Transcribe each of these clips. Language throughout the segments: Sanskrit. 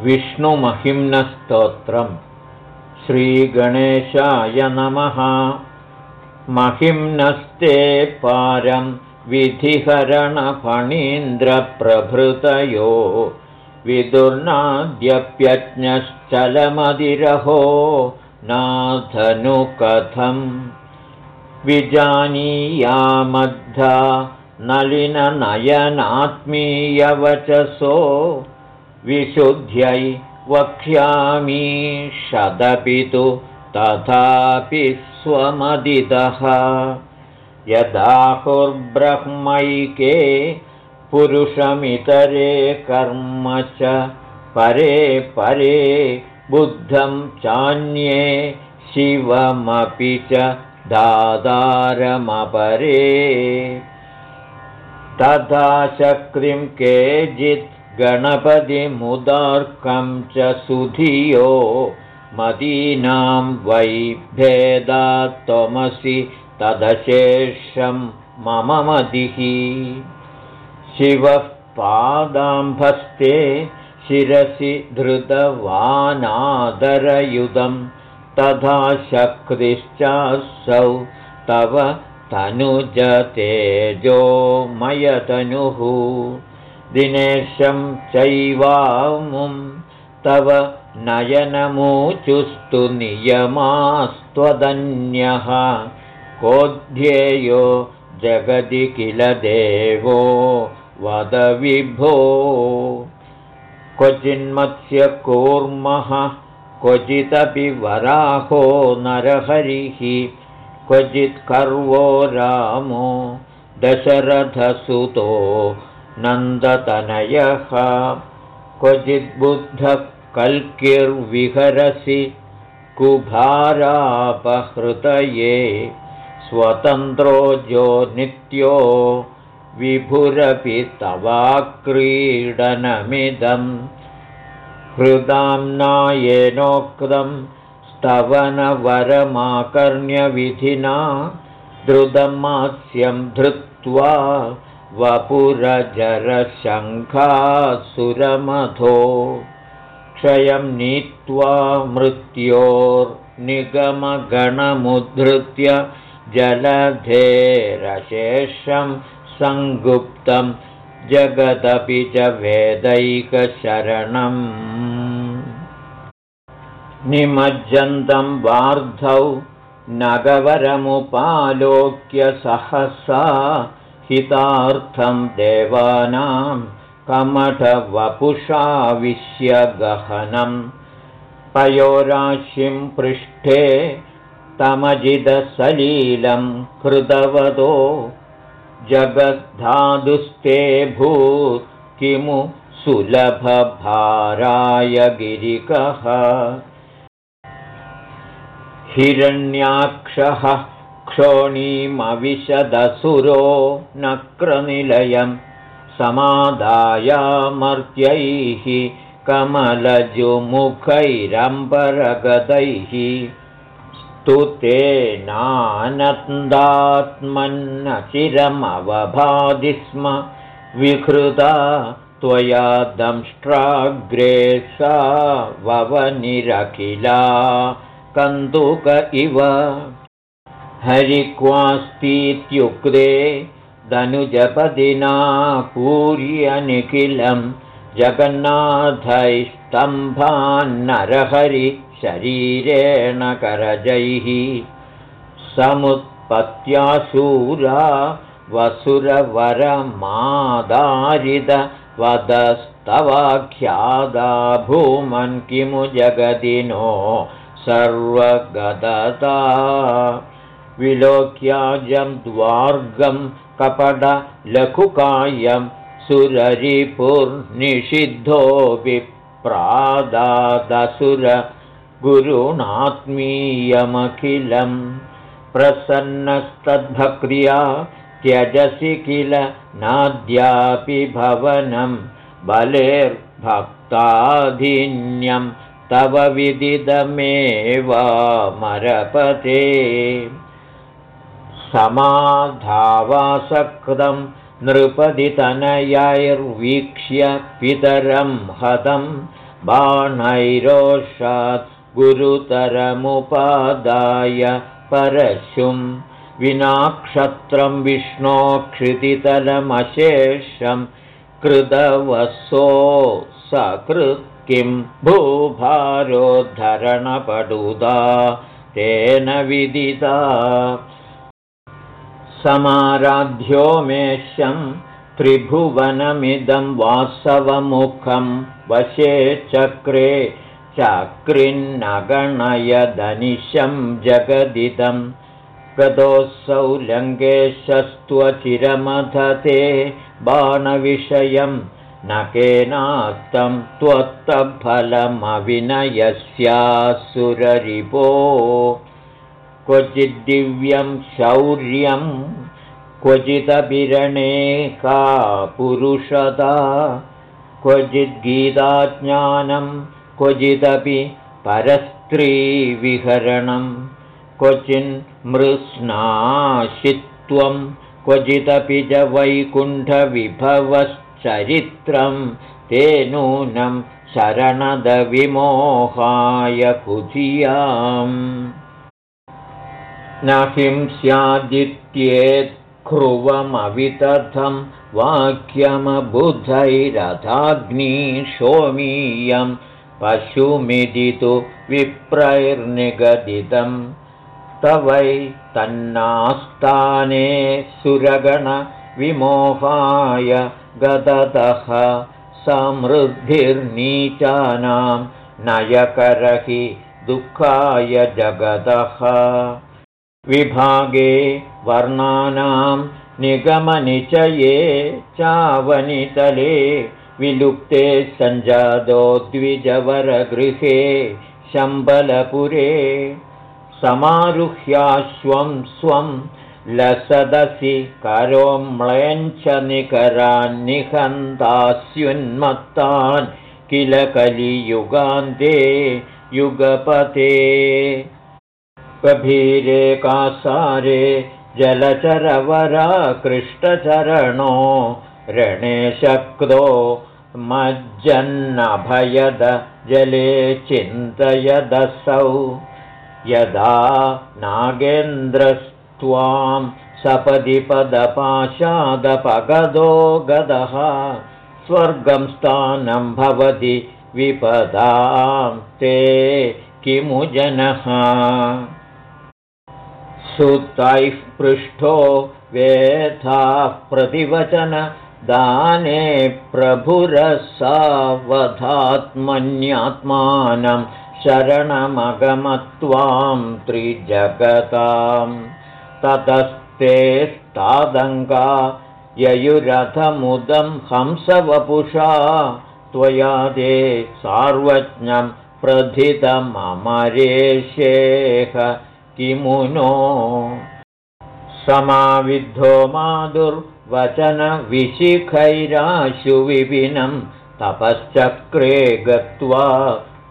विष्णुमहिम्नस्तोत्रम्। श्रीगणेशाय नमः। महिम्नस्ते पारं विधिहरणफणीन्द्रप्रभृतयो। विदुर्नाद्यप्यज्ञश्चलमदिरहो नाधनुकथम् विजानीयामद्धा नलिननयनात्मीयवचसो विशुद्ध्यै वक्ष्यामि तु तथापि स्वमदितः। यदाहुर्ब्रह्मैके पुरुषमितरे कर्म च परे परे बुद्धं चान्ये शिवमपि च दादारमपरे। तथा शक्तिं केचित् गणपतिमुदार्कं च सुधियो मदीनां वै भेदा त्वमसि तदशेषं मम मदिः। शिवः पादाम्भस्ते शिरसि धृतवानादरयुधं तथा शक्तिश्चासौ तव तनुजतेजोमयतनुः दिनेशं चैवामुं तव नयनमूचुस्तु नियमास्त्वदन्यः। कोऽध्येयो जगदि किल देवो वदविभो क्वचिन्मत्स्य कूर्मः क्वचिदपि वराहो नरहरिः। क्वचित्कर्वो रामो दशरथसुतो नन्दतनयः क्वचिद्बुद्धः कल्किर्विहरसि कुभारापहृतये स्वतन्त्रो जो नित्यो विभुरपि तवाक्रीडनमिदं हृदाम्नायेनोक्तं स्तवनवरमाकर्ण्यविधिना द्रुतमास्यं धृत्वा वपुरजरशङ्खासुरमधो क्षयं नीत्वा मृत्योर्निगमगणमुद्धृत्य जलधेरशेषं सङ्गुप्तं जगदपि च वेदैकशरणम्। निमज्जन्तं वार्धौ नगवरमुपालोक्य सहसा हितार्थं देवानां कमठवपुषाविश्यगहनं पयोराशिं पृष्ठे तमजिदसलीलं कृतवदो जगद्धादुस्ते भूत् किमु सुलभभाराय गिरिकः। हिरण्याक्षः क्षोणीमविशदसुरो नक्रनिलयं समादायामर्त्यैः कमलजुमुखैरम्बरगदैः स्तुतेनानन्दात्मन्न चिरमवभाधि स्म विहृदा त्वया दंष्ट्राग्रे सा ववनिरखिला कन्दुक इव हरिक्वास्तीत्युक्ते धनुजपदिना पूर्यनिखिलं जगन्नाथैस्तम्भान्नरहरिशरीरेण करजैः समुत्पत्याशूरा वसुरवरमादारिदवदस्तवाख्यादा भूमन् किमु जगदिनो सर्वगदता विलोक्याजं द्वार्गं कपटलघुकायं सुररिपुर्निषिद्धोऽपि प्रादादसुरगुरुणात्मीयमखिलं प्रसन्नस्तद्भक्रिया त्यजसि किल नाद्यापि भवनं बलेर्भक्ताधिन्यं तव विदिदमेवामरपते समाधावासकृतं नृपदितनयैर्वीक्ष्य पितरं हतं बाणैरोषात् गुरुतरमुपादाय परशुं विनाक्षत्रं विष्णोक्षितितलमशेषं कृतवसो सकृत् किं भूभारोद्धरणपडुदा तेन विदिता समाराध्यो मेषं त्रिभुवनमिदं वासवमुखं वशे चक्रे चक्रिन्नगणयदनिशं जगदिदं गतोऽसौ लङ्केशस्त्वचिरमथते बाणविषयं न केनास्तं त्वत्तफलमविनयस्यासुररिपो क्वचिद्दिव्यं शौर्यं क्वचिदभिरणे का पुरुषदा क्वचिद्गीताज्ञानं क्वचिदपि परस्त्रीविहरणं क्वचिन्मृत्स्नाशित्वं क्वचिदपि च वैकुण्ठविभवश्चरित्रं ते नूनं शरणदविमोहाय कुधियाम् न स्यादित्येत्क्रुवमवितथं वाक्यमबुधैरथाग्निशोमीयं पशुमिदितु विप्रैर्निगदितं तवै तन्नास्ताने सुरगणविमोहाय गदतः समृद्धिर्नीचानां नयकरहि दुःखाय जगतः विभागे वर्णानां निगमनिचये चावनितले विलुप्ते सञ्जातो द्विजवरगृहे शम्बलपुरे समारुह्याश्वं स्वं लसदसि करोम्लयञ्च निकरान्निहन्तास्युन्मत्तान् किल कलियुगान्ते युगपते गभीरे कासारे जलचरवराकृष्टचरणो ऋणे शक्तो मज्जन्नभयद जले चिन्तयदसौ। यदा नागेन्द्रस्त्वां सपदि पदपाशादपगदो गदः स्वर्गं स्थानं भवति विपदां ते किमु जनः सुतैः पृष्ठो वेथाः प्रतिवचन दाने प्रभुरसावधात्मन्यात्मानं शरणमगमत्वां त्रिजगतां ततस्तेस्तादङ्गा ययुरथमुदं हंसवपुषा त्वया ते सार्वज्ञं प्रथितममरेशेह किमुनो? समाविद्धो माधुर्वचनविशिखैराशुविपिनं तपश्चक्रे गत्वा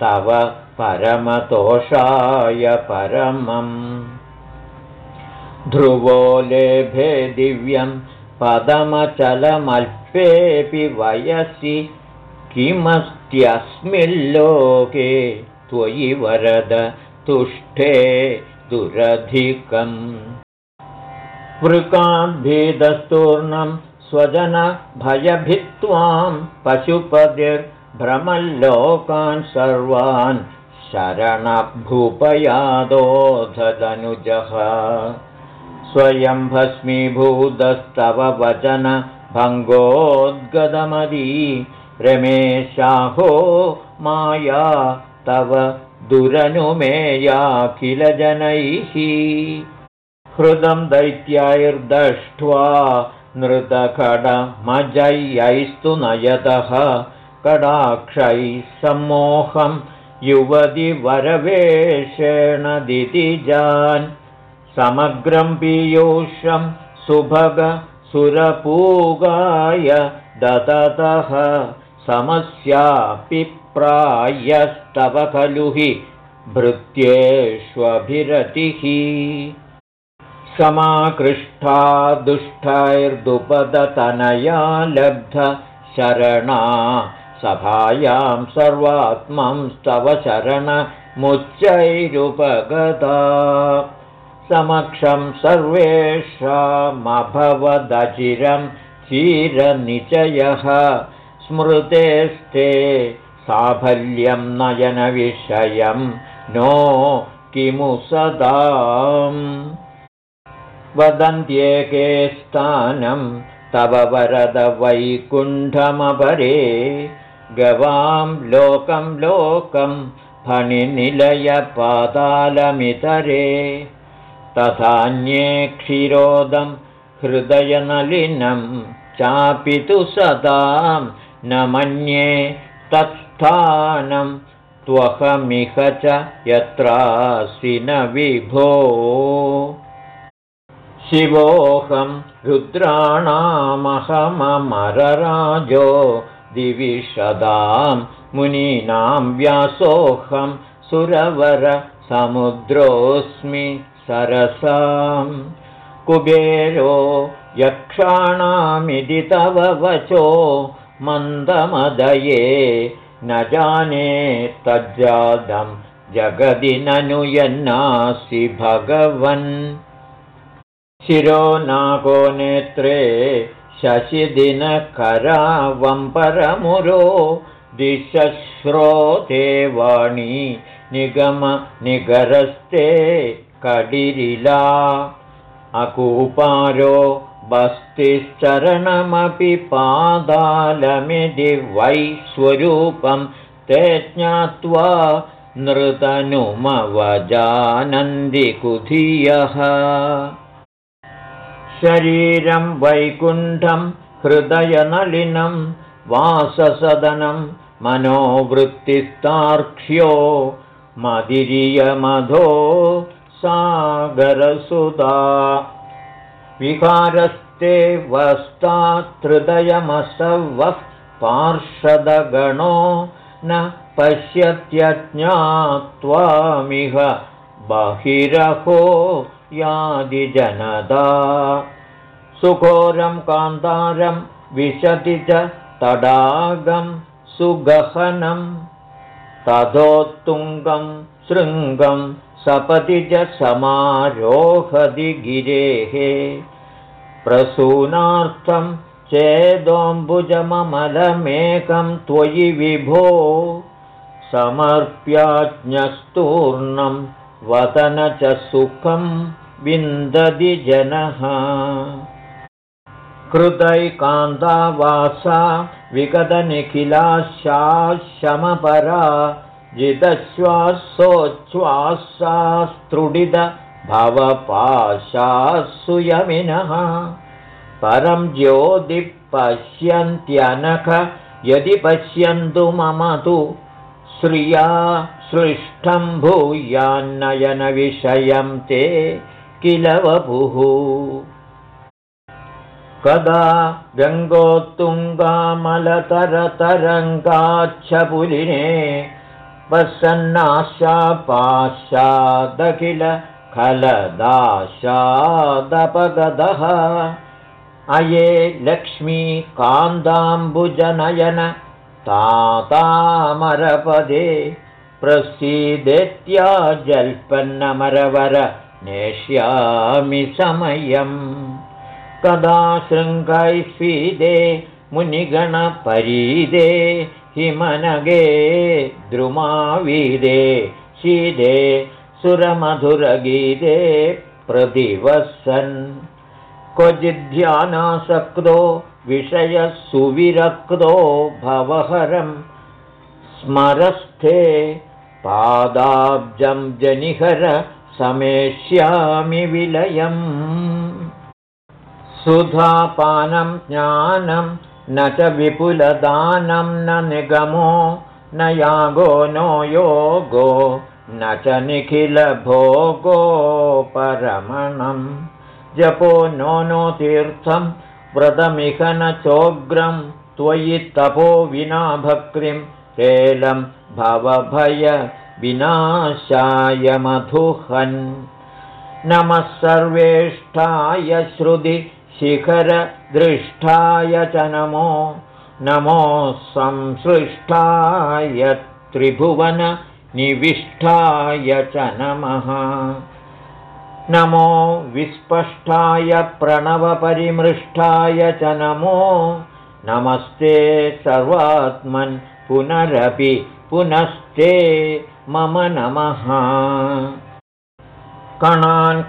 तव परमतोषाय परमम्। ध्रुवो लेभे दिव्यं पदमचलमल्पेऽपि वयसि किमस्त्यस्मिल्लोके त्वयि वरद तुष्टे दुरधिकम्। वृकाद्भिदस्तूर्णं स्वजनभयभित्त्वां पशुपतिर्भ्रमल्लोकान् सर्वान् शरणभूपयादोधनुजः स्वयं भस्मीभूतस्तव वचनभङ्गोद्गदमदी रमेशाहो माया तव दुरनुमेयाखिलजनैः हृदं दैत्याैर्दष्ट्वा नृतखडमजय्यैस्तु नयतः कडाक्षैः सम्मोहं युवतिवरवेषेण दितिजान् समग्रं पीयूषं सुभगसुरपूगाय दततः समस्यापिप्रायस्तव खलु हि भृत्येष्वभिरतिः। समाकृष्टा दुष्टैर्दुपदतनया लब्ध शरणा सभायां सर्वात्मंस्तव शरणमुच्चैरुपगता समक्षं सर्वेषामभवदचिरं चीरनिचयः। स्मृतेस्ते साफल्यं नयनविषयं नो किमु सदा वदन्त्येके स्थानं तव वरदवैकुण्ठमपरे। गवां लोकं लोकं फणिनिलयपातालमितरे। तथान्ये क्षीरोदं हृदयनलिनं चापि तु सदां। न मन्ये तत्स्थानं त्वहमिह च यत्रासि न विभो। शिवोऽहं रुद्राणामहममरराजो दिविशदां मुनीनां व्यासोऽहं सुरवरसमुद्रोऽस्मि सरसां कुबेरो यक्षाणामिति तव वचो मन्दमदये न जाने तज्जातं जगदि ननु यन्नासि भगवन्। शिरो नागो नेत्रे शशिदिनकरावम्परमुरो दिशश्रोते वाणी निगमनिगरस्ते कडिरिला। अकूपारो बस्तिश्चरणमपि पादालमिति वै स्वरूपं ते ज्ञात्वा नृतनुमवजानन्दिकुधियः शरीरं वैकुण्ठं हृदयनलिनं वाससदनं मनोवृत्तिस्तार्क्ष्यो मदिरियमधो सागरसुदा विकारस्ते वस्तात्हृदयमसवः पार्षदगणो न पश्यत्यज्ञात्वामिह बहिरहो यादिजनदा। सुघोरं कान्तारं विशति च तडागं सुगहनं तथोत्तुङ्गं शृङ्गं सपति च समारोहदि गिरेः प्रसूनार्थं चेदोऽम्बुजममलमेकं त्वयि विभो समर्प्याज्ञस्तूर्णं वदन च सुखं विन्दति जनः कृतैकान्तावासा विगतनिखिलाशाशमपरा जितश्वासोच्छ्वासास्तृडित भवपाशासुयमिनः परं ज्योतिपश्यन्त्यनख यदि पश्यन्तु मम तु श्रिया सृष्टं भूयान्नयनविषयं ते किल वपुः। कदा गङ्गोत्तुङ्गामलतरतरङ्गाच्छपुलिने वसन्नाशापाशादखिल खलदाशादपगदः अये लक्ष्मीकान्दाम्बुजनयन तातामरपदे प्रसीदेत्या जल्पन्नमरवर नेष्यामि समयम्। कदा शृङ्गैस्फीदे मुनिगणपरीदे हिमनगे द्रुमावीदे शीदे सुरमधुरगीते प्रतिवसन्। क्वचिद्ध्यानासक्तो विषयसुविरक्तो भवहरं स्मरस्थे पादाब्जं जनिहर समेष्यामि विलयम्। सुधापानं ज्ञानं न च विपुलदानं न निगमो न यागो नो योगो न च निखिलभोगो परमणं। जपो नो नो तीर्थं व्रतमिह न चोग्रं त्वयि तपो विना भक्तिं केलं भवभय विनाशाय मधुहन्। नमः सर्वेष्ठाय श्रुति शिखरदृष्टाय च नमो नमो संसृष्टाय त्रिभुवननिविष्टाय च नमः। नमो विस्पष्टाय प्रणवपरिमृष्टाय च नमो नमस्ते सर्वात्मन् पुनरपि पुनस्ते मम नमः। कणान्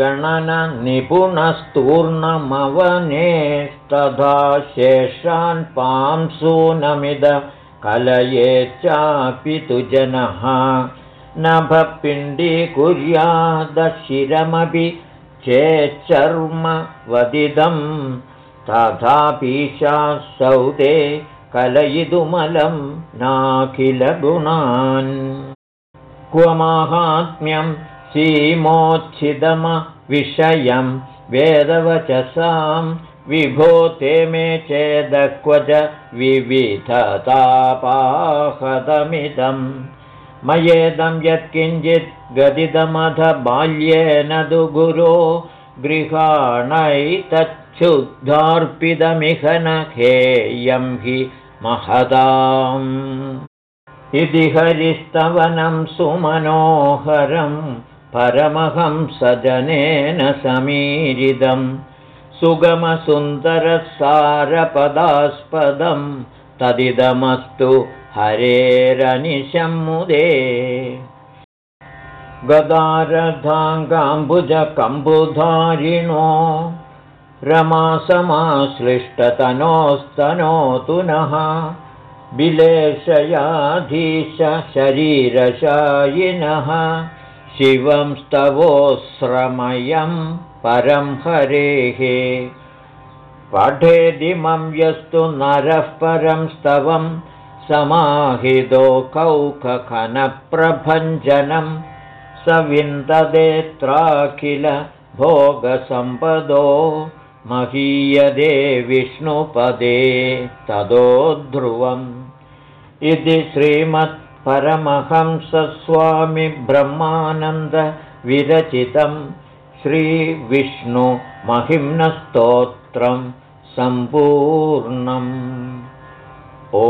कश्चिद्वृष्टेर्गणननिपुणस्तूर्णमवनेस्तथा शेषान् पांसूनमिद कलये चापि तु जनः। नभपिण्डीकुर्यादशिरमपि चेच्चर्मवदिदं तथापीशासौ ते कलयितुमलं नाखिलगुणान्। क्व माहात्म्यं सीमोच्छिदमविषयं वेदवचसां विभो ते मे चेदक्व च विविधतापाहतमिदं मयेदं यत्किञ्चित् गदितमथ बाल्येन तु गुरो गृहाणैतच्छुद्धार्पितमिह न हेयं हि महदाम् इति हरिस्तवनं सुमनोहरं परमहंसजनेन समीरितं सुगमसुन्दरसारपदास्पदं तदिदमस्तु हरेरनिशं मुदे गदारथाङ्गाम्बुजकम्बुधारिणो रमासमाश्लिष्टतनोस्तनोतु नः विलेशयाधीश शरीरशायिनः शिवं स्तवोश्रमयं परं हरेः। पठेदिमं यस्तु नरः परं स्तवं समाहितो कौखनप्रभञ्जनं स विन्ददेत्राखिल भोगसम्पदो महीयदे विष्णुपदे तदो ध्रुवम्। इति श्रीमत्परमहंसस्वामिब्रह्मानन्दविरचितं श्रीविष्णुमहिम्नस्तोत्रं सम्पूर्णम्। ओ